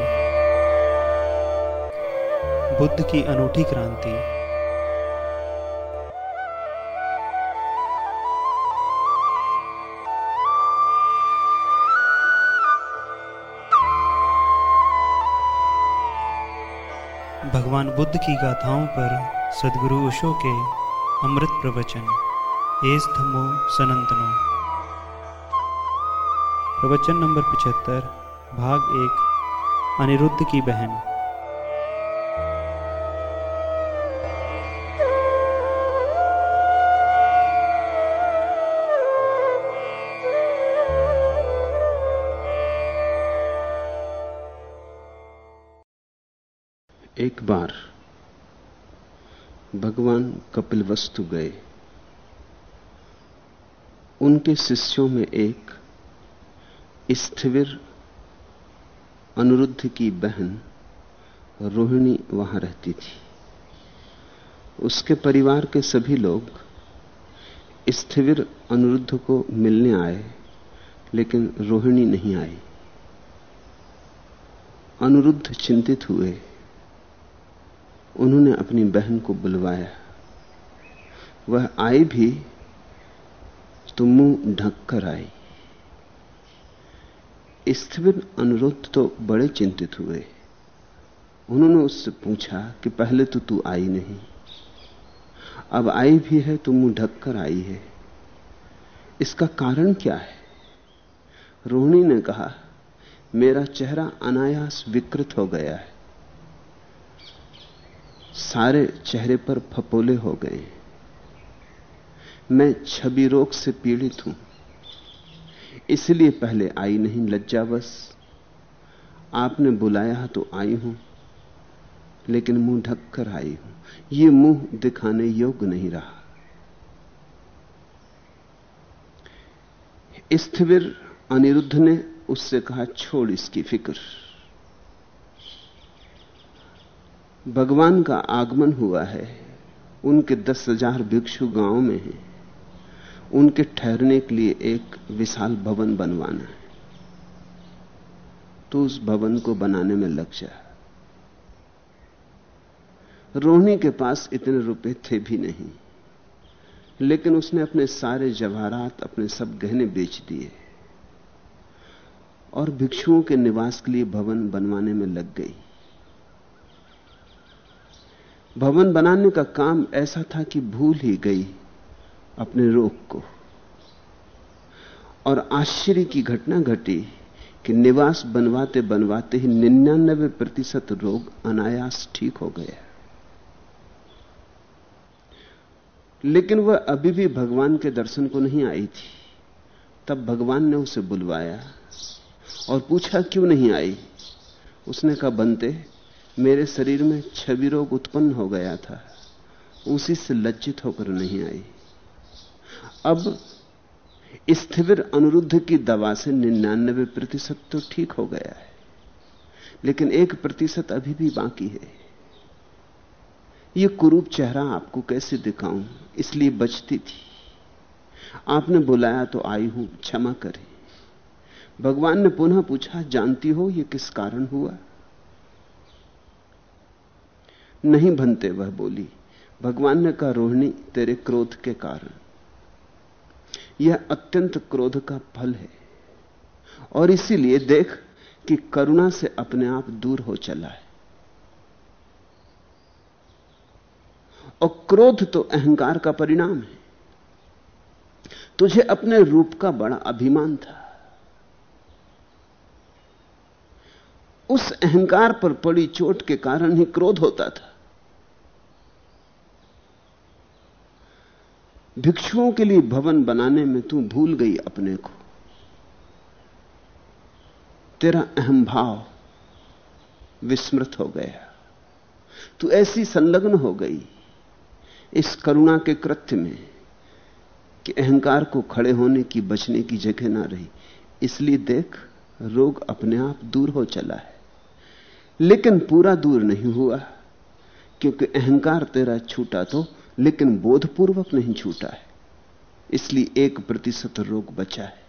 क्रांति। बुद्ध की अनूठी क्रांति। भगवान बुद्ध की गाथाओं पर सदगुरु ओशो के अमृत प्रवचन। एस धमो सनंतनो। प्रवचन नंबर पिछहत्तर, भाग एक। अनिरुद्ध की बहन। एक बार भगवान कपिल वस्तु गए। उनके शिष्यों में एक स्थिविर अनुरुद्ध की बहन रोहिणी वहाँ रहती थी। उसके परिवार के सभी लोग स्थिविर अनुरुद्ध को मिलने आए, लेकिन रोहिणी नहीं आई। अनुरुद्ध चिंतित हुए। उन्होंने अपनी बहन को बुलवाया। वह आई भी तो मुँह ढक कर आई। स्थिर अनुरुद्ध तो बड़े चिंतित हुए। उन्होंने उससे पूछा कि पहले तो तू आई नहीं, अब आई भी है तो मुँह ढककर आई है। इसका कारण क्या है? रोहिणी ने कहा, मेरा चेहरा अनायास विकृत हो गया है। सारे चेहरे पर फपोले हो गए मैं छवि रोग से पीड़ित हूँ। इसलिए पहले आई नहीं लज्जावश। आपने बुलाया तो आई हूँ, लेकिन मुँह ढक कर आई हूँ। ये मुँह दिखाने योग्य नहीं रहा। स्थिविर अनिरुद्ध ने उससे कहा, छोड़ इसकी फ़िक्र। भगवान का आगमन हुआ है। उनके दस हज़ार भिक्षु गाँव में हैं। उनके ठहरने के लिए एक विशाल भवन बनवाना है। तो उस भवन को बनाने में लग जा। रोहिणी के पास इतने रुपए थे भी नहीं, लेकिन उसने अपने सारे जवाहरात, अपने सब गहने बेच दिए और भिक्षुओं के निवास के लिए भवन बनवाने में लग गई। भवन बनाने का काम ऐसा था कि भूल ही गई। अपने रोग को। और आश्चर्य की घटना घटी कि निवास बनवाते बनवाते ही निन्यानबे प्रतिशत रोग अनायास ठीक हो गया। लेकिन वह अभी भी भगवान के दर्शन को नहीं आई थी। तब भगवान ने उसे बुलवाया और पूछा, क्यों नहीं आई? उसने कहा, बनते, मेरे शरीर में छवि रोग उत्पन्न हो गया था। उसी से लज्जित होकर नहीं आई। अब स्थिविर अनुरुद्ध की दवा से निन्यानबे प्रतिशत तो ठीक हो गया है, लेकिन एक प्रतिशत अभी भी बाकी है। यह कुरूप चेहरा आपको कैसे दिखाऊँ? इसलिए बचती थी। आपने बुलाया तो आई हूँ, क्षमा करें। भगवान ने पुनः पूछा, जानती हो यह किस कारण हुआ? नहीं बनते, वह बोली, भगवान ने कहा, रोहिणी, तेरे क्रोध के कारण। यह अत्यंत क्रोध का फल है। और इसीलिए देख कि करुणा से अपने आप दूर हो चला है। और क्रोध तो अहंकार का परिणाम है। तुझे अपने रूप का बड़ा अभिमान था। उस अहंकार पर पड़ी चोट के कारण ही क्रोध होता था। भिक्षुओं के लिए भवन बनाने में तू भूल गई अपने को। तेरा अहम भाव विस्मृत हो गया। तू ऐसी संलग्न हो गई इस करुणा के कृत्य में कि अहंकार को खड़े होने की, बचने की जगह ना रही। इसलिए देख, रोग अपने आप दूर हो चला है। लेकिन पूरा दूर नहीं हुआ, क्योंकि अहंकार तेरा छूटा तो लेकिन बोधपूर्वक नहीं छूटा है। इसलिए एक प्रतिशत रोग बचा है।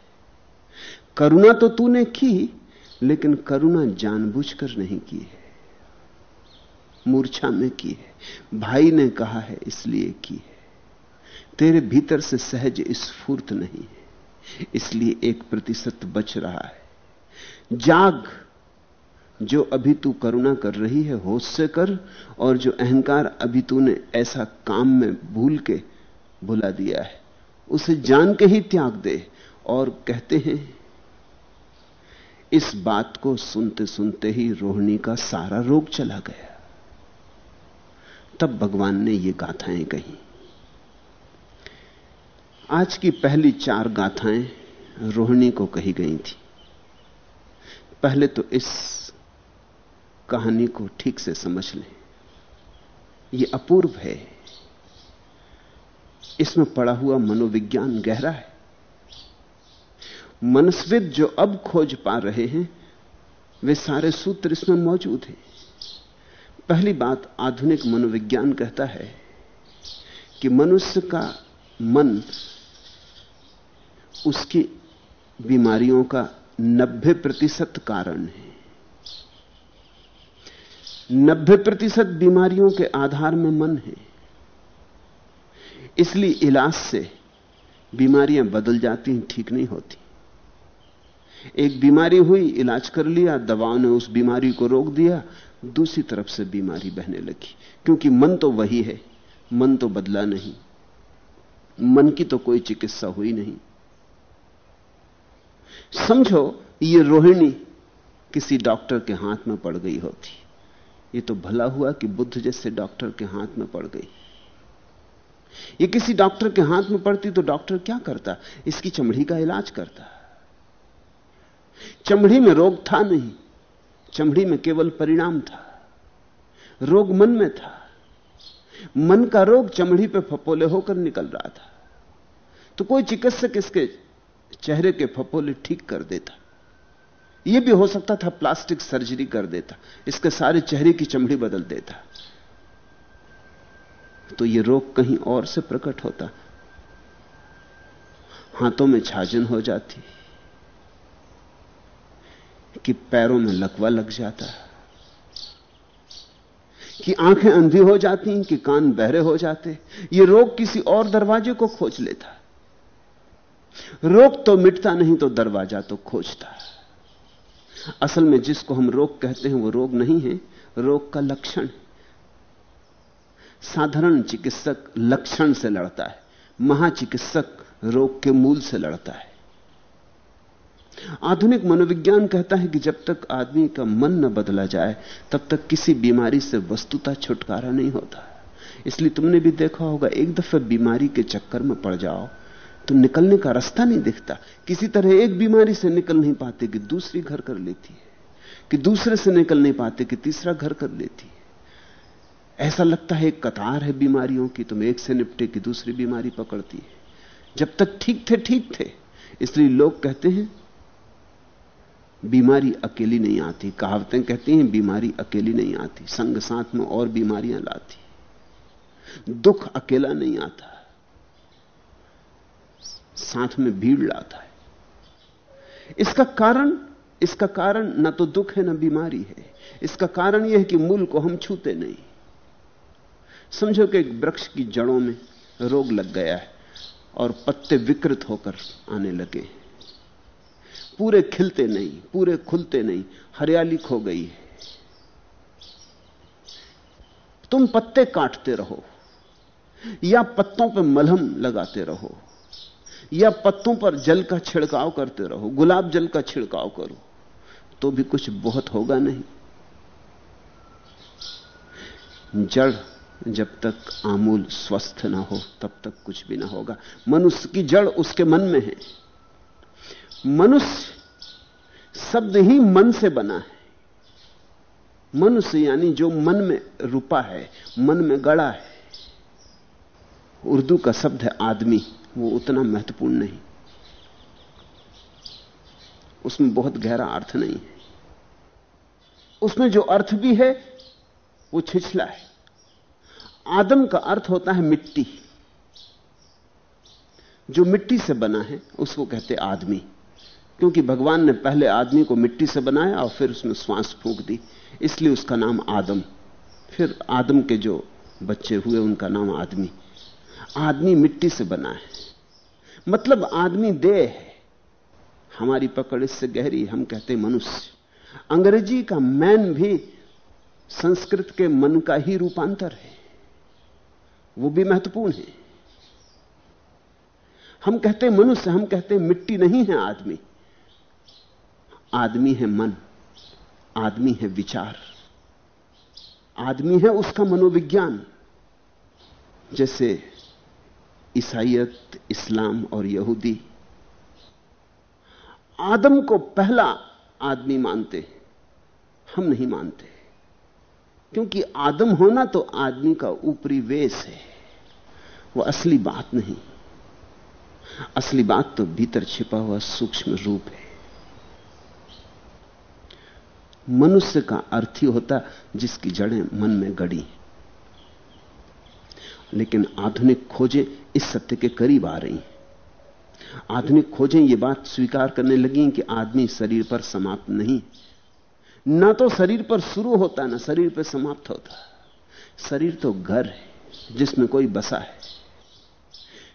करुणा तो तूने की, लेकिन करुणा जानबूझकर नहीं की है। मूर्छा में की है। भाई ने कहा है, इसलिए की है। तेरे भीतर से सहज स्फूर्त नहीं है। इसलिए एक प्रतिशत बच रहा है। जाग। जो अभी तू करुणा कर रही है, होश से कर, और जो अहंकार अभी तूने ऐसा काम में भूल के भुला दिया है, उसे जान के ही त्याग दे और कहते हैं, इस बात को सुनते सुनते ही रोहिणी का सारा रोग चला गया। तब भगवान ने ये गाथाएँ कही। आज की पहली चार गाथाएँ रोहिणी को कही गई थी। पहले तो इस कहानी को ठीक से समझ लें। यह अपूर्व है। इसमें पड़ा हुआ मनोविज्ञान गहरा है। मनस्विद जो अब खोज पा रहे हैं, वे सारे सूत्र इसमें मौजूद हैं। पहली बात आधुनिक मनोविज्ञान कहता है कि मनुष्य का मन उसकी बीमारियों का 90 प्रतिशत कारण है। 90 प्रतिशत बीमारियों के आधार में मन है। इसलिए इलाज से बीमारियाँ बदल जाती हैं, ठीक नहीं होती। एक बीमारी हुई, इलाज कर लिया, दवाओं ने उस बीमारी को रोक दिया, दूसरी तरफ़ से बीमारी बहने लगी। क्योंकि मन तो वही है, मन तो बदला नहीं। मन की तो कोई चिकित्सा हुई नहीं। समझो, ये रोहिणी किसी डॉक्टर के हाथ में पड़ गई होती। ये तो भला हुआ कि बुद्ध जैसे डॉक्टर के हाथ में पड़ गई। ये किसी डॉक्टर के हाथ में पड़ती तो डॉक्टर क्या करता? इसकी चमड़ी का इलाज करता। चमड़ी में रोग था नहीं, चमड़ी में केवल परिणाम था। रोग मन में था। मन का रोग चमड़ी पे फपोले होकर निकल रहा था। तो कोई चिकित्सक इसके चेहरे के फपोले ठीक कर देता। यह भी हो सकता था प्लास्टिक सर्जरी कर देता, इसके सारे चेहरे की चमड़ी बदल देता। तो यह रोग कहीं और से प्रकट होता। हाथों में छाजन हो जाती, कि पैरों में लकवा लग जाता, कि आँखें अंधी हो जाती, कि कान बहरे हो जाते। ये रोग किसी और दरवाजे को खोज लेता। रोग तो मिटता नहीं तो दरवाज़ा तो खोजता। असल में जिसको हम रोग कहते हैं, वो रोग नहीं है, रोग का लक्षण साधारण चिकित्सक लक्षण से लड़ता है, महाचिकित्सक रोग के मूल से लड़ता है। आधुनिक मनोविज्ञान कहता है कि जब तक आदमी का मन न बदला जाए, तब तक किसी बीमारी से वस्तुता छुटकारा नहीं होता। इसलिए तुमने भी देखा होगा, एक दफे बीमारी के चक्कर में पड़ जाओ तो निकलने का रास्ता नहीं दिखता। किसी तरह एक बीमारी से निकल नहीं पाते कि दूसरी घर कर लेती है, कि दूसरे से निकल नहीं पाते कि तीसरा घर कर लेती है। ऐसा लगता है कतार है बीमारियों की तुम एक से निपटे कि दूसरी बीमारी पकड़ती है। जब तक ठीक थे ठीक थे। इसलिए लोग कहते हैं, बीमारी अकेली नहीं आती। कहावतें कहती हैं, बीमारी अकेली नहीं आती। संग साथ में और बीमारियाँ लाती दुख अकेला नहीं आता। साथ में भीड़ लाता है। इसका कारण इसका कारण ना तो दुख है, ना बीमारी है। इसका कारण यह है कि मूल को हम छूते नहीं। समझो कि एक वृक्ष की जड़ों में रोग लग गया है और पत्ते विकृत होकर आने लगे पूरे खिलते नहीं, पूरे खुलते नहीं, हरियाली खो गई है। तुम पत्ते काटते रहो या पत्तों पर मलहम लगाते रहो। या पत्तों पर जल का छिड़काव करते रहो, गुलाब जल का छिड़काव करो तो भी कुछ बहुत होगा नहीं। जड़ जब तक आमूल स्वस्थ ना हो, तब तक कुछ भी ना होगा। मनुष्य की जड़ उसके मन में है। मनुष्य शब्द ही मन से बना है। मनुष्य यानी जो मन में रूपा है, मन में गड़ा है। उर्दू का शब्द है आदमी। वो उतना महत्वपूर्ण नहीं। उसमें बहुत गहरा अर्थ नहीं है। उसमें जो अर्थ भी है, वो छिछला है। आदम का अर्थ होता है मिट्टी। जो मिट्टी से बना है, उसको कहते आदमी। क्योंकि भगवान ने पहले आदमी को मिट्टी से बनाया और फिर उसमें श्वास फूंक दी। इसलिए उसका नाम आदम। फिर आदम के जो बच्चे हुए, उनका नाम आदमी। आदमी मिट्टी से बना है। मतलब आदमी देह है। हमारी पकड़ इससे गहरी, हम कहते मनुष्य। अंग्रेज़ी का मैन भी संस्कृत के मन का ही रूपांतर है। वो भी महत्वपूर्ण है। हम कहते मनुष्य, हम कहते मिट्टी नहीं है आदमी। आदमी है मन, आदमी है विचार। आदमी है उसका मनोविज्ञान। जैसे ईसाइत इस्लाम और यहूदी। आदम को पहला आदमी मानते हम नहीं मानते। क्योंकि आदम होना तो आदमी का ऊपरी वेश है, वो असली बात नहीं। असली बात तो भीतर छिपा हुआ सूक्ष्म रूप है। मनुष्य का अर्थ ही होता जिसकी जड़ें मन में गड़ी लेकिन आधुनिक खोजें इस सत्य के करीब आ रही हैं। आधुनिक खोजें यह बात स्वीकार करने लगी कि आदमी शरीर पर समाप्त नहीं। ना तो शरीर पर शुरू होता, ना शरीर पर समाप्त होता। शरीर तो घर है, जिसमें कोई बसा है।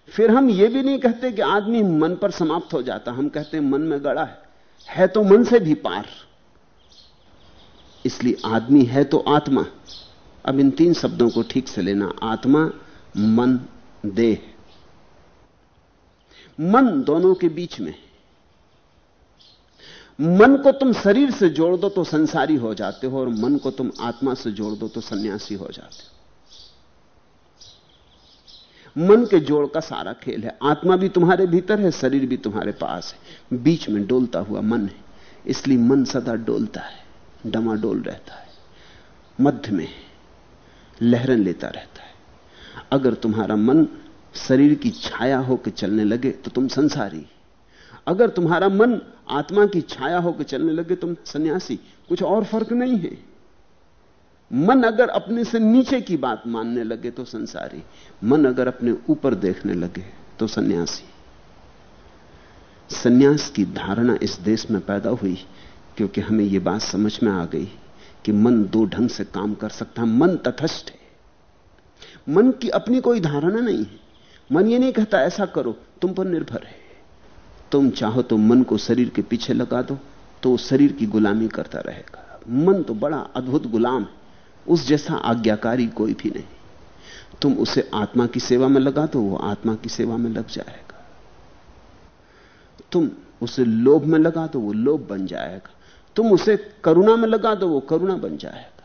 फिर हम यह भी नहीं कहते कि आदमी मन पर समाप्त हो जाता। हम कहते मन में गड़ा है। है तो मन से भी पार। इसलिए आदमी है तो आत्मा। अब इन तीन शब्दों को ठीक से लेना। आत्मा मन, देह। मन दोनों के बीच में मन को तुम शरीर से जोड़ दो तो संसारी हो जाते हो और मन को तुम आत्मा से जोड़ दो तो सन्यासी हो जाते हो। मन के जोड़ का सारा खेल है। आत्मा भी तुम्हारे भीतर है, शरीर भी तुम्हारे पास है। बीच में डोलता हुआ मन है। इसलिए मन सदा डोलता है, डमाडोल रहता है, मध्य में लहरन लेता रहता है। अगर तुम्हारा मन शरीर की छाया होकर चलने लगे तो तुम संसारी। अगर तुम्हारा मन आत्मा की छाया होकर चलने लगे, तुम सन्यासी। कुछ और फ़र्क नहीं है। मन अगर अपने से नीचे की बात मानने लगे तो संसारी। मन अगर अपने ऊपर देखने लगे तो सन्यासी। सन्यास की धारणा इस देश में पैदा हुई, क्योंकि हमें यह बात समझ में आ गई कि मन दो ढंग से काम कर सकता है। मन तथस्थ है। मन की अपनी कोई धारणा नहीं है। मन ये नहीं कहता, ऐसा करो, तुम पर निर्भर है। तुम चाहो तो मन को शरीर के पीछे लगा दो तो शरीर की गुलामी करता रहेगा। मन तो बड़ा अद्भुत गुलाम है, उस जैसा आज्ञाकारी कोई भी नहीं। तुम उसे आत्मा की सेवा में लगा दो, वो आत्मा की सेवा में लग जाएगा। तुम उसे लोभ में लगा दो, वो लोभ बन जाएगा। तुम उसे करुणा में लगा दो, वो करुणा बन जाएगा।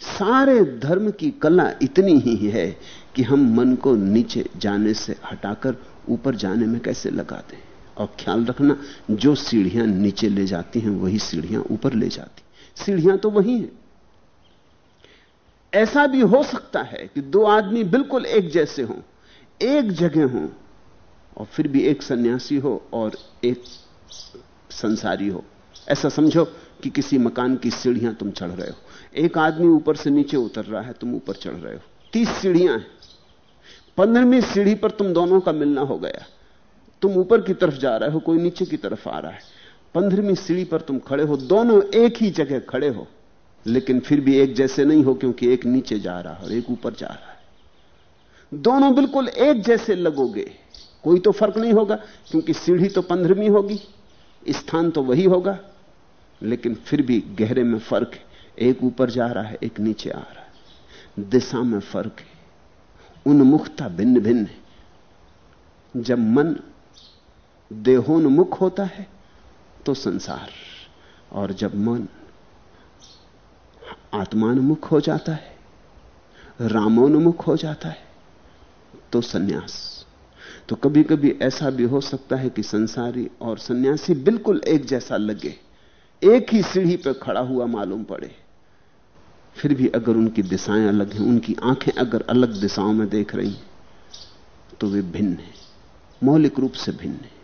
सारे धर्म की कला इतनी ही है कि हम मन को नीचे जाने से हटाकर ऊपर जाने में कैसे लगा दें और ख्याल रखना, जो सीढ़ियाँ नीचे ले जाती हैं, वही सीढ़ियाँ ऊपर ले जाती सीढ़ियाँ तो वही हैं। ऐसा भी हो सकता है कि दो आदमी बिल्कुल एक जैसे हों, एक जगह हों, और फिर भी एक सन्यासी हो और एक संसारी हो। ऐसा समझो कि किसी मकान की सीढ़ियाँ तुम चढ़ रहे हो। एक आदमी ऊपर से नीचे उतर रहा है, तुम ऊपर चढ़ रहे हो। तीस सीढ़ियाँ हैं। पंद्रहवीं सीढ़ी पर तुम दोनों का मिलना हो गया। तुम ऊपर की तरफ़ जा रहे हो, कोई नीचे की तरफ़ आ रहा है। पंद्रहवीं सीढ़ी पर तुम खड़े हो, दोनों एक ही जगह खड़े हो। लेकिन फिर भी एक जैसे नहीं हो क्योंकि एक नीचे जा रहा है और एक ऊपर जा रहा है। दोनों बिल्कुल एक जैसे लगोगे। कोई तो फ़र्क नहीं होगा, क्योंकि सीढ़ी तो पंद्रहवीं होगी, स्थान तो वही होगा। लेकिन फिर भी गहरे में फ़र्क है। एक ऊपर जा रहा है, एक नीचे आ रहा है। दिशा में फ़र्क है। उन्मुखता भिन्न भिन्न है। जब मन देहोन्मुख होता है तो संसार। और जब मन आत्मानुमुख हो जाता है, रामोन्मुख हो जाता है तो सन्यास। तो कभी कभी ऐसा भी हो सकता है कि संसारी और सन्यासी बिल्कुल एक जैसा लगे। एक ही सीढ़ी पर खड़ा हुआ मालूम पड़े। फिर भी अगर उनकी दिशाएँ अलग हैं, उनकी आँखें अगर अलग दिशाओं में देख रही हैं तो वे भिन्न हैं, मौलिक रूप से भिन्न है।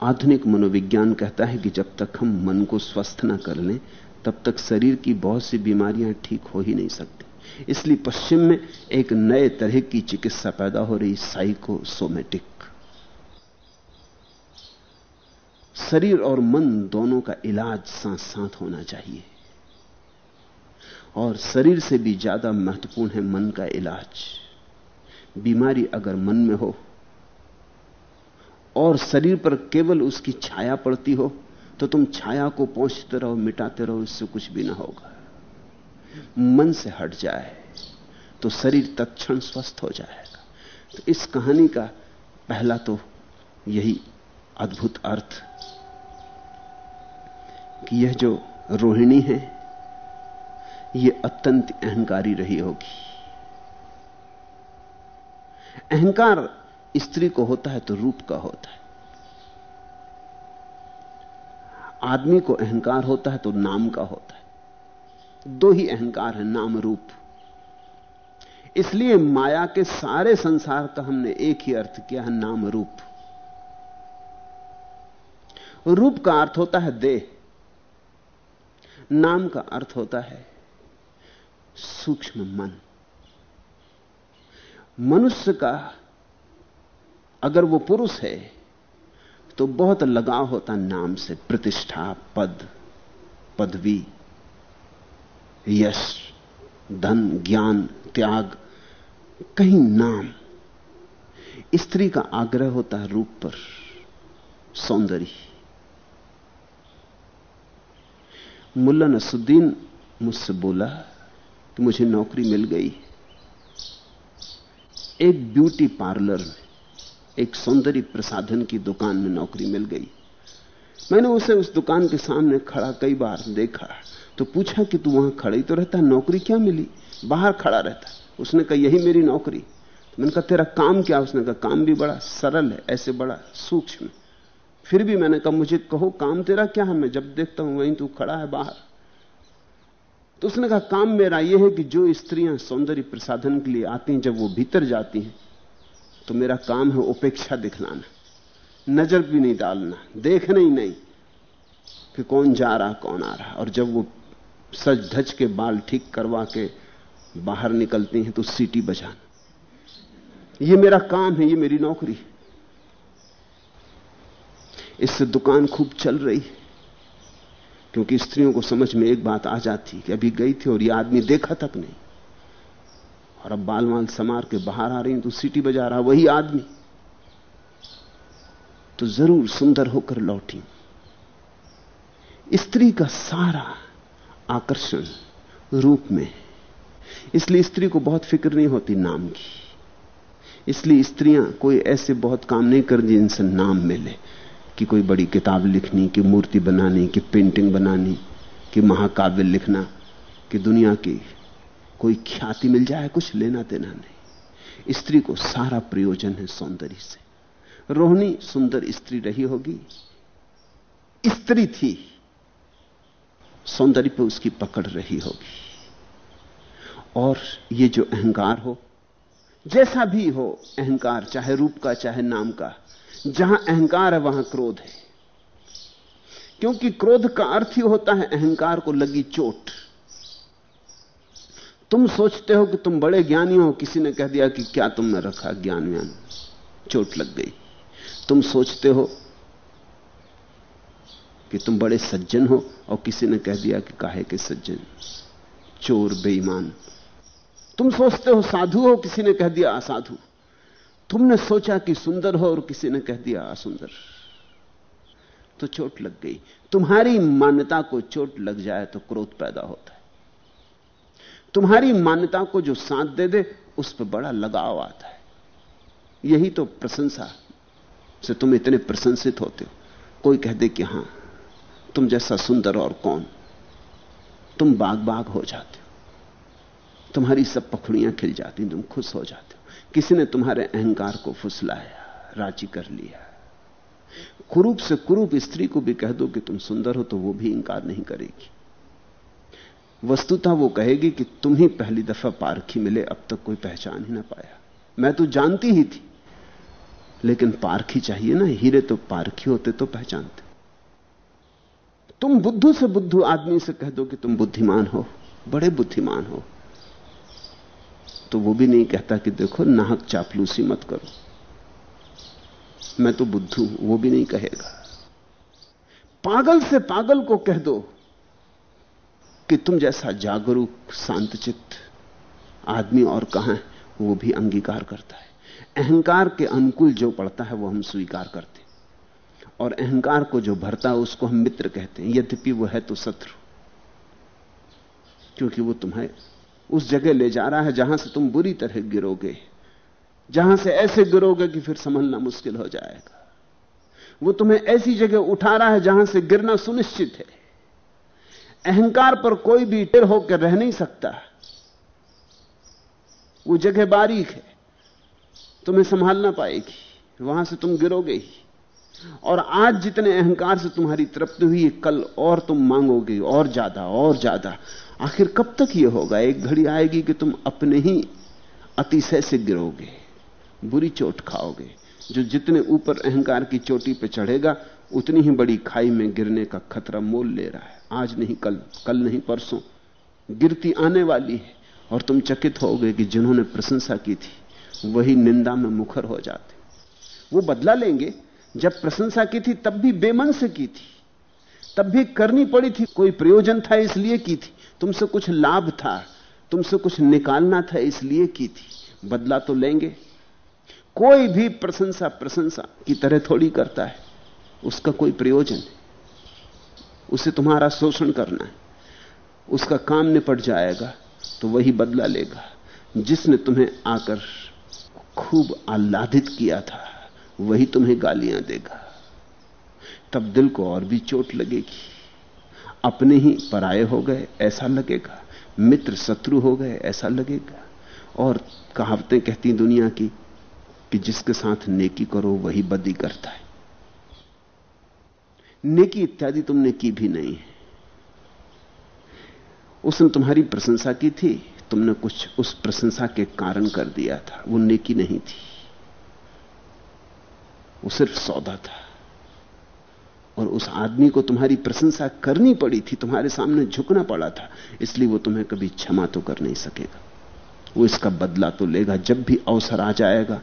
आधुनिक मनोविज्ञान कहता है कि जब तक हम मन को स्वस्थ ना कर लें, तब तक शरीर की बहुत सी बीमारियाँ ठीक हो ही नहीं सकती। इसलिए पश्चिम में एक नए तरह की चिकित्सा पैदा हो रही साइकोसोमेटिक शरीर और मन दोनों का इलाज साथ साथ होना चाहिए। और शरीर से भी ज़्यादा महत्वपूर्ण है मन का इलाज। बीमारी अगर मन में हो, और शरीर पर केवल उसकी छाया पड़ती हो तो तुम छाया को पहुँचते रहो, मिटाते रहो, इससे कुछ भी ना होगा। मन से हट जाए तो शरीर तत्क्षण स्वस्थ हो जाएगा। तो इस कहानी का पहला तो यही अद्भुत अर्थ कि यह जो रोहिणी है यह अत्यंत अहंकारी रही होगी। अहंकार स्त्री को होता है तो रूप का होता है। आदमी को अहंकार होता है तो नाम का होता है। दो ही अहंकार है, नाम रूप। इसलिए माया के सारे संसार का हमने एक ही अर्थ किया है, नाम रूप। रूप का अर्थ होता है देह। नाम का अर्थ होता है सूक्ष्म मन। मनुष्य का अगर वो पुरुष है तो बहुत लगाव होता नाम से। प्रतिष्ठा, पद, पदवी, यश, धन, ज्ञान, त्याग, कहीं नाम। स्त्री का आग्रह होता है रूप पर, सौंदर्य। मुल्ला नसुद्दीन मुझसे बोला कि मुझे नौकरी मिल गई। एक ब्यूटी पार्लर में, एक सौंदर्य प्रसाधन की दुकान में नौकरी मिल गई। मैंने उसे उस दुकान के सामने खड़ा कई बार देखा तो पूछा कि तू वहाँ खड़ी तो रहता, नौकरी क्या मिली? बाहर खड़ा रहता। उसने कहा, यही मेरी नौकरी। मैंने कहा, तेरा काम क्या? उसने कहा, काम भी बड़ा सरल है, ऐसे बड़ा सूक्ष्म फिर भी मैंने कहा, मुझे कहो, काम तेरा क्या है? मैं जब देखता हूँ वहीं तू खड़ा है बाहर। तो उसने कहा, काम मेरा यह है कि जो स्त्रियाँ सौंदर्य प्रसाधन के लिए आती हैं, जब वो भीतर जाती हैं तो मेरा काम है उपेक्षा दिखलाना, नज़र भी नहीं डालना, देखना ही नहीं कि कौन जा रहा, कौन आ रहा। और जब वो सज धज के बाल ठीक करवा के बाहर निकलती हैं तो सीटी बजाना। ये मेरा काम है, ये मेरी नौकरी इससे दुकान खूब चल रही है। क्योंकि स्त्रियों को समझ में एक बात आ जाती कि अभी गई थी और ये आदमी देखा तक नहीं। और अब बाल वाल समार के बाहर आ रही तो सीटी बजा रहा, वही आदमी। तो ज़रूर सुंदर होकर लौटी। स्त्री का सारा आकर्षण रूप में इसलिए स्त्री को बहुत फ़िक्र नहीं होती नाम की। इसलिए स्त्रियाँ कोई ऐसे बहुत काम नहीं कर जिनसे नाम मिले। कि कोई बड़ी किताब लिखनी, कि मूर्ति बनानी, कि पेंटिंग बनानी, कि महाकाव्य लिखना, कि दुनिया की कोई ख्याति मिल जाए, कुछ लेना देना नहीं। स्त्री को सारा प्रयोजन है सौंदर्य से। रोहिणी सुंदर स्त्री रही होगी। स्त्री थी, सौंदर्य पे उसकी पकड़ रही होगी। और ये जो अहंकार हो, जैसा भी हो, अहंकार, चाहे रूप का, चाहे नाम का जहाँ अहंकार है, वहाँ क्रोध है। क्योंकि क्रोध का अर्थ ही होता है अहंकार को लगी चोट। तुम सोचते हो कि तुम बड़े ज्ञानी हो, किसी ने कह दिया कि क्या तुमने रखा ज्ञान व्यान चोट लग गई। तुम सोचते हो कि तुम बड़े सज्जन हो, और किसी ने कह दिया कि काहे के सज्जन? चोर, बेईमान। तुम सोचते हो साधु हो, किसी ने कह दिया असाधु। तुमने सोचा कि सुंदर हो और किसी ने कह दिया असुंदर तो चोट लग गई। तुम्हारी मान्यता को चोट लग जाए तो क्रोध पैदा होता है। तुम्हारी मान्यता को जो साथ दे दे, उस पर बड़ा लगाव आता है। यही तो प्रशंसा से तुम इतने प्रशंसित होते हो। कोई कह दे कि, हाँ, तुम जैसा सुंदर और कौन? तुम बाग बाग हो जाते हो। तुम्हारी सब पखड़ियाँ खिल जाती, तुम खुश हो जाते हो। किसी ने तुम्हारे अहंकार को फुसलाया, राज़ी कर लिया? कुरूप से कुरूप स्त्री को भी कह दो कि तुम सुंदर हो तो वो भी इंकार नहीं करेगी। वस्तुतः वो कहेगी कि तुम ही पहली दफ़ा पारखी मिले, अब तक कोई पहचान ही ना पाया। मैं तो जानती ही थी, लेकिन पारखी चाहिए ना, हीरे तो पारखी होते तो पहचानते। तुम बुद्धू से बुद्धू आदमी से कह दो कि तुम बुद्धिमान हो, बड़े बुद्धिमान हो। तो वो भी नहीं कहता कि देखो, नाहक चापलूसी मत करो। मैं तो बुद्धू वो भी नहीं कहेगा। पागल से पागल को कह दो कि तुम जैसा जागरूक, शांतचित्त आदमी और कहाँ है, वो भी अंगीकार करता है। अहंकार के अनुकूल जो पड़ता है, वो हम स्वीकार करते हैं। और अहंकार को जो भरता है, उसको हम मित्र कहते हैं। यद्यपि वो है तो शत्रु, क्योंकि वो तुम्हें उस जगह ले जा रहा है जहाँ से तुम बुरी तरह गिरोगे, जहाँ से ऐसे गिरोगे कि फिर संभलना मुश्किल हो जाएगा। वो तुम्हें ऐसी जगह उठा रहा है जहाँ से गिरना सुनिश्चित है। अहंकार पर कोई भी टिर होकर रह नहीं सकता। वो जगह बारीक है, तुम्हें संभालना पाएगी, वहाँ से तुम गिरोगे ही। और आज जितने अहंकार से तुम्हारी तृप्ति हुई, कल और तुम मांगोगे, और ज़्यादा और ज़्यादा। आखिर कब तक यह होगा? एक घड़ी आएगी कि तुम अपने ही अतिशय से गिरोगे, बुरी चोट खाओगे। जो जितने ऊपर अहंकार की चोटी पर चढ़ेगा, उतनी ही बड़ी खाई में गिरने का खतरा मोल ले रहा है। आज नहीं, कल कल नहीं, परसों। गिरती आने वाली है, और तुम चकित हो गए कि जिन्होंने प्रशंसा की थी, वही निंदा में मुखर हो जाते। वो बदला लेंगे जब प्रशंसा की थी, तब भी बेमन से की थी। तब भी करनी पड़ी थी, कोई प्रयोजन था इसलिए की थी। तुमसे कुछ लाभ था, तुमसे कुछ निकालना था इसलिए की थी। बदला तो लेंगे। कोई भी प्रशंसा प्रशंसा की तरह थोड़ी करता है। उसका कोई प्रयोजन है। उसे तुम्हारा शोषण करना है। उसका काम निपट जाएगा तो वही बदला लेगा, जिसने तुम्हें आकर खूब आह्लादित किया था। वही तुम्हें गालियाँ देगा। तब दिल को और भी चोट लगेगी। अपने ही पराये हो गए, ऐसा लगेगा। मित्र शत्रु हो गए, ऐसा लगेगा। और कहावतें कहती दुनिया की कि जिसके साथ नेकी करो, वही बदी करता है। नेकी इत्यादि तुमने की भी नहीं है। उसने तुम्हारी प्रशंसा की थी, तुमने कुछ उस प्रशंसा के कारण कर दिया था। वो नेकी नहीं थी। वो सिर्फ़ सौदा था। और उस आदमी को तुम्हारी प्रशंसा करनी पड़ी थी, तुम्हारे सामने झुकना पड़ा था, इसलिए वो तुम्हें कभी क्षमा तो कर नहीं सकेगा। वो इसका बदला तो लेगा, जब भी अवसर आ जाएगा,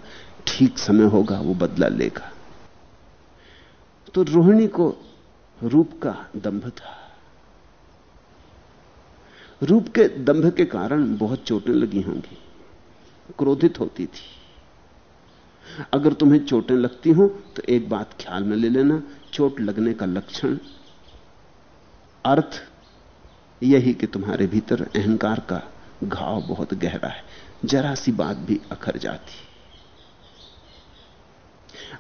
ठीक समय होगा, वो बदला लेगा। तो रोहिणी को रूप का दंभ था। रूप के दंभ के कारण बहुत चोटें लगी होंगी, क्रोधित होती थी। अगर तुम्हें चोटें लगती हो तो एक बात ख्याल में ले लेना, चोट लगने का लक्षण। अर्थ यही कि तुम्हारे भीतर अहंकार का घाव बहुत गहरा है। जरा सी बात भी अखर जाती।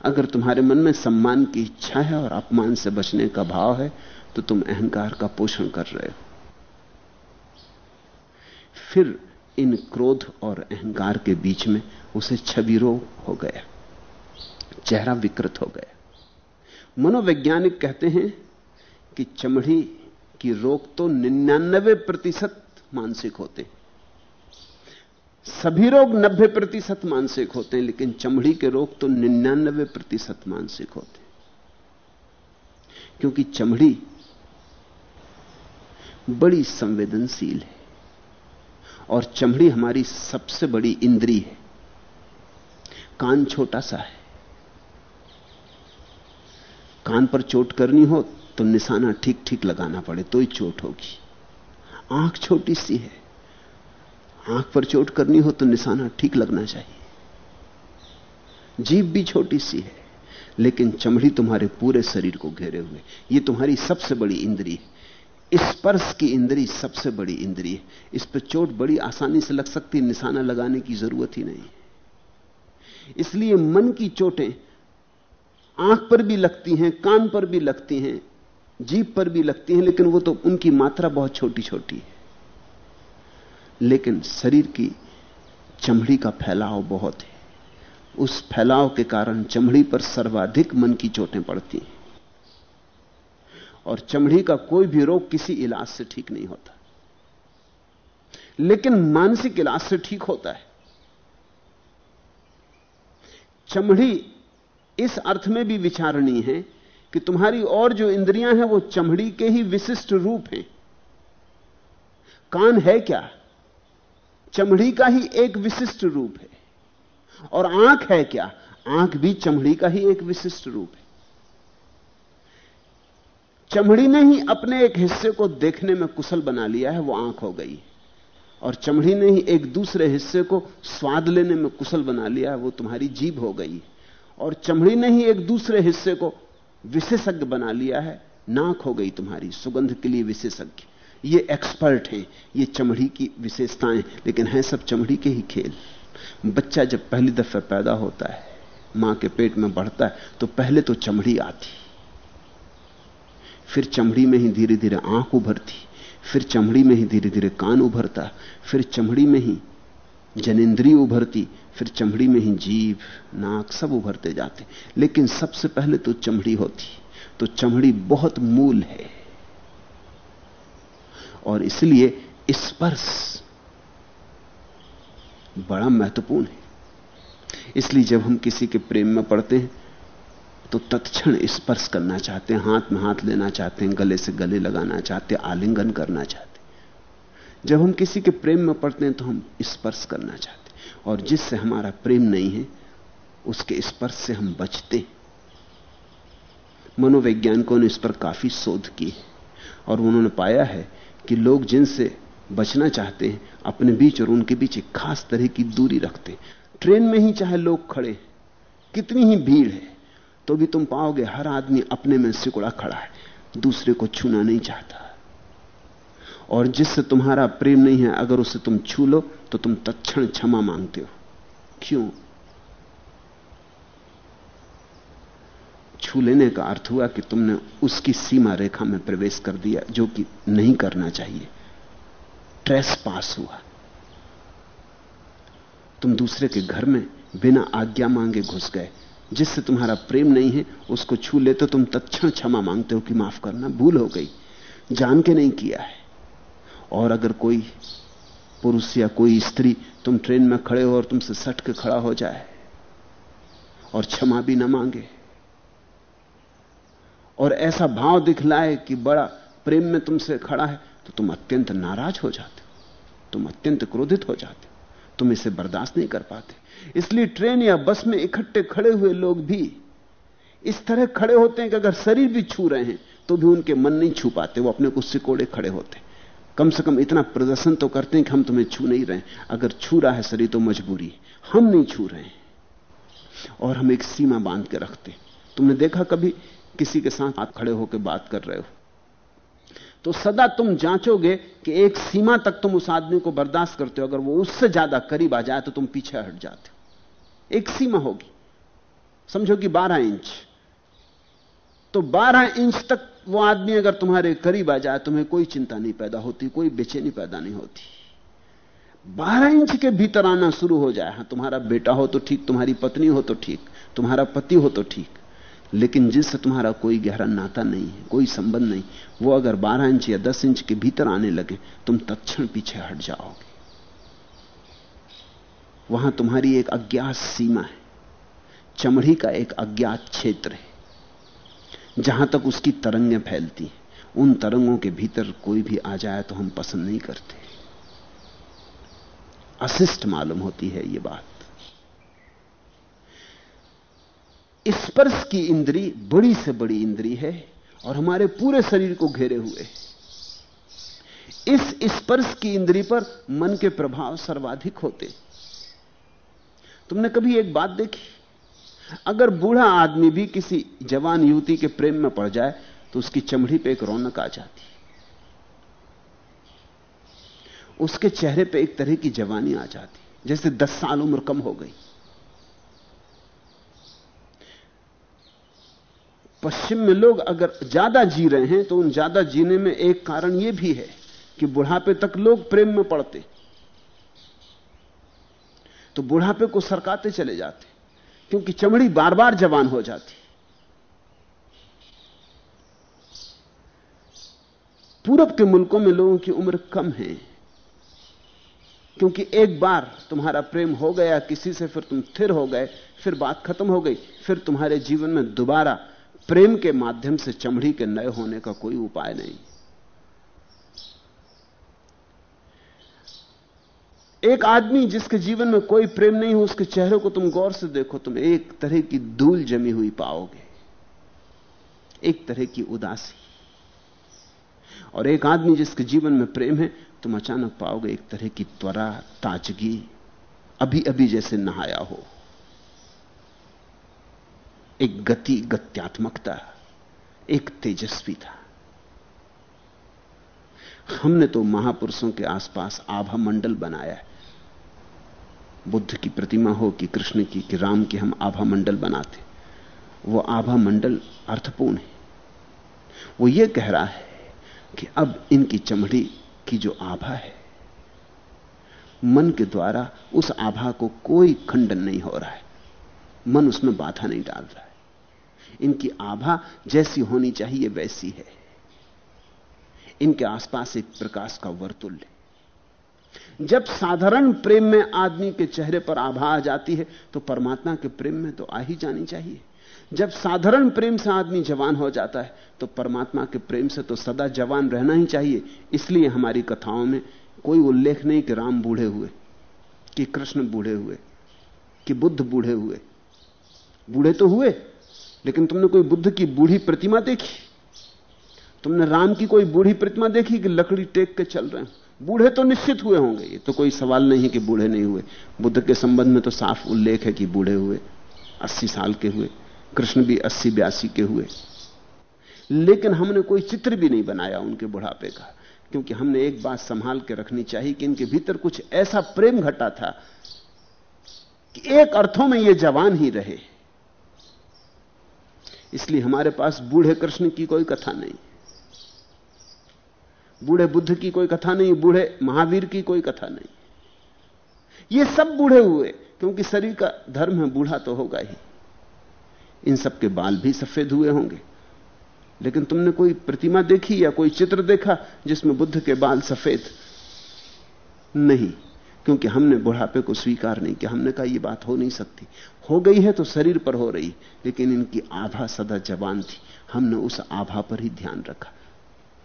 अगर तुम्हारे मन में सम्मान की इच्छा है और अपमान से बचने का भाव है तो तुम अहंकार का पोषण कर रहे हो। फिर इन क्रोध और अहंकार के बीच में उसे छवि रोग हो गया। चेहरा विकृत हो गया। मनोवैज्ञानिक कहते हैं कि चमड़ी की रोग तो निन्यानबे प्रतिशत मानसिक होते हैं। सभी रोग 90 प्रतिशत मानसिक होते हैं, लेकिन चमड़ी के रोग तो निन्यानबे प्रतिशत मानसिक होते हैं। क्योंकि चमड़ी बड़ी संवेदनशील है। और चमड़ी हमारी सबसे बड़ी इंद्री है। कान छोटा सा है। कान पर चोट करनी हो तो निशाना ठीक ठीक लगाना पड़े तो ही चोट होगी। आँख छोटी सी है। आँख पर चोट करनी हो तो निशाना ठीक लगना चाहिए। जीभ भी छोटी सी है, लेकिन चमड़ी तुम्हारे पूरे शरीर को घेरे हुए। ये तुम्हारी सबसे बड़ी इंद्री है। स्पर्श की इंद्री सबसे बड़ी इंद्री है। इस पर चोट बड़ी आसानी से लग सकती है, निशाना लगाने की ज़रूरत ही नहीं। इसलिए मन की चोटें आँख पर भी लगती हैं, कान पर भी लगती हैं जीप पर भी लगती हैं, लेकिन वो तो उनकी मात्रा बहुत छोटी छोटी है। लेकिन शरीर की चमड़ी का फैलाव बहुत है। उस फैलाव के कारण चमड़ी पर सर्वाधिक मन की चोटें पड़ती हैं। और चमड़ी का कोई भी रोग किसी इलाज से ठीक नहीं होता। लेकिन मानसिक इलाज से ठीक होता है। चमड़ी इस अर्थ में भी विचारणीय है कि तुम्हारी और जो इंद्रियाँ हैं, वो चमड़ी के ही विशिष्ट रूप हैं। कान है क्या? चमड़ी का ही एक विशिष्ट रूप है। और आँख है क्या? आँख भी चमड़ी का ही एक विशिष्ट रूप है। चमड़ी ने ही अपने एक हिस्से को देखने में कुशल बना लिया है, वो आँख हो गई। और चमड़ी ने ही एक दूसरे हिस्से को स्वाद लेने में कुशल बना लिया है, वो तुम्हारी जीभ हो गई। और चमड़ी ने ही एक दूसरे हिस्से को विशेषज्ञ बना लिया है, नाक हो गई तुम्हारी, सुगंध के लिए विशेषज्ञ। ये एक्सपर्ट हैं, ये चमड़ी की विशेषताएँ, लेकिन हैं सब चमड़ी के ही खेल। बच्चा जब पहली दफे पैदा होता है, माँ के पेट में बढ़ता है तो पहले तो चमड़ी आती। फिर चमड़ी में ही धीरे धीरे आँख उभरती, फिर चमड़ी में ही धीरे धीरे कान उभरता, फिर चमड़ी में ही जनेन्द्रिय उभरती, फिर चमड़ी में ही जीभ, नाक सब उभरते जाते। लेकिन सबसे पहले तो चमड़ी होती तो चमड़ी बहुत मूल है। और इसलिए स्पर्श इस बड़ा महत्वपूर्ण है। इसलिए जब हम किसी के प्रेम में पड़ते हैं तो तत्क्षण स्पर्श करना चाहते हैं, हाथ में हाथ लेना चाहते हैं, गले से गले लगाना चाहते हैं, आलिंगन करना चाहते जब हम किसी के प्रेम में पड़ते हैं तो हम स्पर्श करना चाहते और जिससे हमारा प्रेम नहीं है, उसके स्पर्श से हम बचते मनोवैज्ञानिकों ने इस पर काफ़ी शोध की और उन्होंने पाया है कि लोग जिनसे बचना चाहते हैं, अपने बीच और उनके बीच एक खास तरह की दूरी रखते हैं। ट्रेन में ही चाहे लोग खड़े कितनी ही भीड़ है तो भी तुम पाओगे हर आदमी अपने में सिकुड़ा खड़ा है, दूसरे को छूना नहीं चाहता। और जिससे तुम्हारा प्रेम नहीं है, अगर उसे तुम छू लो तो तुम तत्क्षण क्षमा मांगते हो। क्यों? छू लेने का अर्थ हुआ कि तुमने उसकी सीमा रेखा में प्रवेश कर दिया, जो कि नहीं करना चाहिए। ट्रेस पास हुआ। तुम दूसरे के घर में बिना आज्ञा मांगे घुस गए। जिससे तुम्हारा प्रेम नहीं है, उसको छू ले तो तुम तत्क्षण क्षमा मांगते हो कि माफ़ करना भूल हो गई। जान के नहीं किया है। और अगर कोई पुरुष या कोई स्त्री तुम ट्रेन में खड़े हो और तुमसे सट के खड़ा हो जाए और क्षमा भी ना मांगे, और ऐसा भाव दिखलाए कि बड़ा प्रेम में तुमसे खड़ा है तो तुम अत्यंत नाराज़ हो जाते हो, तुम अत्यंत क्रोधित हो जाते हो। तुम इसे बर्दाश्त नहीं कर पाते। इसलिए ट्रेन या बस में इकट्ठे खड़े हुए लोग भी इस तरह खड़े होते हैं कि अगर शरीर भी छू रहे हैं तो भी उनके मन नहीं छू पाते, वो अपने को सिकोड़े खड़े होते कम से कम इतना प्रदर्शन तो करते हैं कि हम तुम्हें छू नहीं रहे अगर छू रहा है शरीर तो मजबूरी हम नहीं छू रहे और हम एक सीमा बाँध के रखते तुमने देखा कभी किसी के साथ आप खड़े होकर बात कर रहे हो? तो सदा तुम जांचोगे कि एक सीमा तक तुम उस आदमी को बर्दाश्त करते हो। अगर वो उससे ज़्यादा करीब आ जाए तो तुम पीछे हट जाते हो। एक सीमा होगी। समझो कि 12 इंच। तो 12 इंच तक वो आदमी अगर तुम्हारे करीब आ जाए, तुम्हें कोई चिंता नहीं पैदा होती, कोई बेचैनी पैदा नहीं होती। 12 इंच के भीतर आना शुरू हो जाए। हाँ तुम्हारा बेटा हो तो ठीक, तुम्हारी पत्नी हो तो ठीक, तुम्हारा पति हो तो ठीक। लेकिन जिससे तुम्हारा कोई गहरा नाता नहीं है, कोई संबंध नहीं, वो अगर 12 इंच या 10 इंच के भीतर आने लगे, तुम तत्क्षण पीछे हट जाओगे। वहाँ तुम्हारी एक अज्ञात सीमा है, चमड़ी का एक अज्ञात क्षेत्र है। जहाँ तक उसकी तरंगें फैलती हैं, उन तरंगों के भीतर कोई भी आ जाए तो हम पसंद नहीं करते। अशिष्ट मालूम होती है ये बात। स्पर्श की इंद्री बड़ी से बड़ी इंद्री है और हमारे पूरे शरीर को घेरे हुए इस स्पर्श की इंद्री पर मन के प्रभाव सर्वाधिक होते तुमने कभी एक बात देखी? अगर बूढ़ा आदमी भी किसी जवान युवती के प्रेम में पड़ जाए तो उसकी चमड़ी पे एक रौनक आ जाती उसके चेहरे पे एक तरह की जवानी आ जाती जैसे दस साल उम्र कम हो गई। पश्चिम में लोग अगर ज़्यादा जी रहे हैं तो उन ज़्यादा जीने में एक कारण यह भी है कि बुढ़ापे तक लोग प्रेम में पड़ते। तो बुढ़ापे को सरकाते चले जाते, क्योंकि चमड़ी बार बार जवान हो जाती। पूरब के मुल्कों में लोगों की उम्र कम है, क्योंकि एक बार तुम्हारा प्रेम हो गया, किसी से फिर तुम स्थिर हो गए, फिर बात खत्म हो गई, फिर तुम्हारे जीवन में दोबारा प्रेम के माध्यम से चमड़ी के नए होने का कोई उपाय नहीं। एक आदमी जिसके जीवन में कोई प्रेम नहीं हो, उसके चेहरे को तुम गौर से देखो, तुम एक तरह की धूल जमी हुई पाओगे। एक तरह की उदासी। और एक आदमी जिसके जीवन में प्रेम है, तुम अचानक पाओगे एक तरह की त्वरा, ताजगी अभी अभी जैसे नहाया हो। एक गति गत्यात्मकता, एक तेजस्वी था। हमने तो महापुरुषों के आसपास आभा मंडल बनाया है। बुद्ध की प्रतिमा हो कि कृष्ण की, कि राम की हम आभा मंडल बनाते। वो आभा मंडल अर्थपूर्ण है। वो ये कह रहा है कि अब इनकी चमड़ी की जो आभा है, मन के द्वारा उस आभा को कोई खंडन नहीं हो रहा है। मन उसमें बाधा नहीं डाल रहा इनकी आभा जैसी होनी चाहिए, वैसी है। इनके आसपास एक प्रकाश का वर्तुल्य जब साधारण प्रेम में आदमी के चेहरे पर आभा आ जाती है तो परमात्मा के प्रेम में तो आ ही जानी चाहिए। जब साधारण प्रेम से आदमी जवान हो जाता है तो परमात्मा के प्रेम से तो सदा जवान रहना ही चाहिए। इसलिए हमारी कथाओं में कोई उल्लेख नहीं कि राम बूढ़े हुए, कि कृष्ण बूढ़े हुए, कि बुद्ध बूढ़े हुए। बूढ़े तो हुए लेकिन तुमने कोई बुद्ध की बूढ़ी प्रतिमा देखी? तुमने राम की कोई बूढ़ी प्रतिमा देखी कि लकड़ी टेक के चल रहे हैं? बूढ़े तो निश्चित हुए होंगे। ये तो कोई सवाल नहीं कि बूढ़े नहीं हुए। बुद्ध के संबंध में तो साफ़ उल्लेख है कि बूढ़े हुए, अस्सी साल के हुए, कृष्ण भी अस्सी बयासी के हुए। लेकिन हमने कोई चित्र भी नहीं बनाया उनके बुढ़ापे का, क्योंकि हमने एक बात संभाल के रखनी चाहिए कि इनके भीतर कुछ ऐसा प्रेम घटा था कि एक अर्थों में ये जवान ही रहे। इसलिए हमारे पास बूढ़े कृष्ण की कोई कथा नहीं। बूढ़े बुद्ध की कोई कथा नहीं, बूढ़े महावीर की कोई कथा नहीं। ये सब बूढ़े हुए, क्योंकि शरीर का धर्म है, बूढ़ा तो होगा ही। इन सब के बाल भी सफ़ेद हुए होंगे। लेकिन तुमने कोई प्रतिमा देखी या कोई चित्र देखा जिसमें बुद्ध के बाल सफ़ेद? नहीं। क्योंकि हमने बुढ़ापे को स्वीकार नहीं किया। हमने कहा यह बात हो नहीं सकती। हो गई है तो शरीर पर हो रही, लेकिन इनकी आभा सदा जवान थी। हमने उस आभा पर ही ध्यान रखा।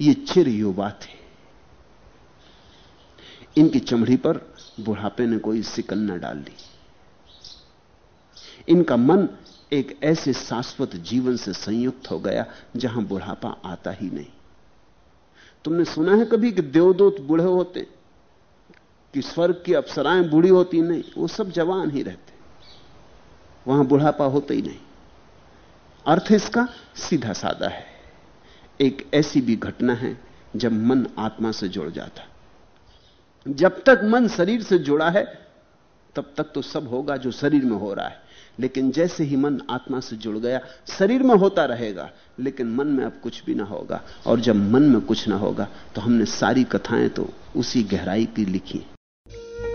ये चिर युवा थे। इनकी चमड़ी पर बुढ़ापे ने कोई सिकल न डाल ली इनका मन एक ऐसे शाश्वत जीवन से संयुक्त हो गया, जहाँ बुढ़ापा आता ही नहीं। तुमने सुना है कभी कि देवदूत बूढ़े होते कि स्वर्ग की अप्सराएँ बूढ़ी होती नहीं, वो सब जवान ही रहते वहाँ बुढ़ापा होता ही नहीं। अर्थ इसका सीधा सादा है। एक ऐसी भी घटना है, जब मन आत्मा से जुड़ जाता। जब तक मन शरीर से जुड़ा है, तब तक तो सब होगा जो शरीर में हो रहा है। लेकिन जैसे ही मन आत्मा से जुड़ गया, शरीर में होता रहेगा, लेकिन मन में अब कुछ भी ना होगा। और जब मन में कुछ ना होगा तो हमने सारी कथाएँ तो उसी गहराई की लिखी 了。